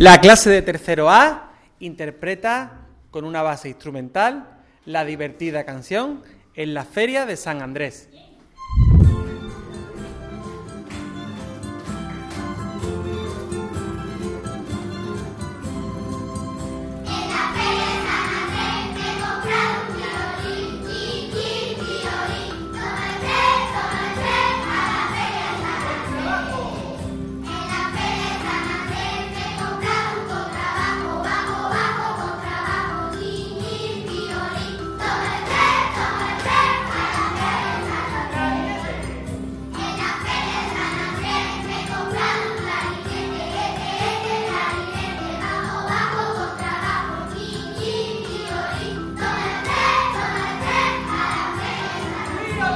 La clase de tercero A interpreta con una base instrumental la divertida canción En la Feria de San Andrés.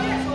Thank you.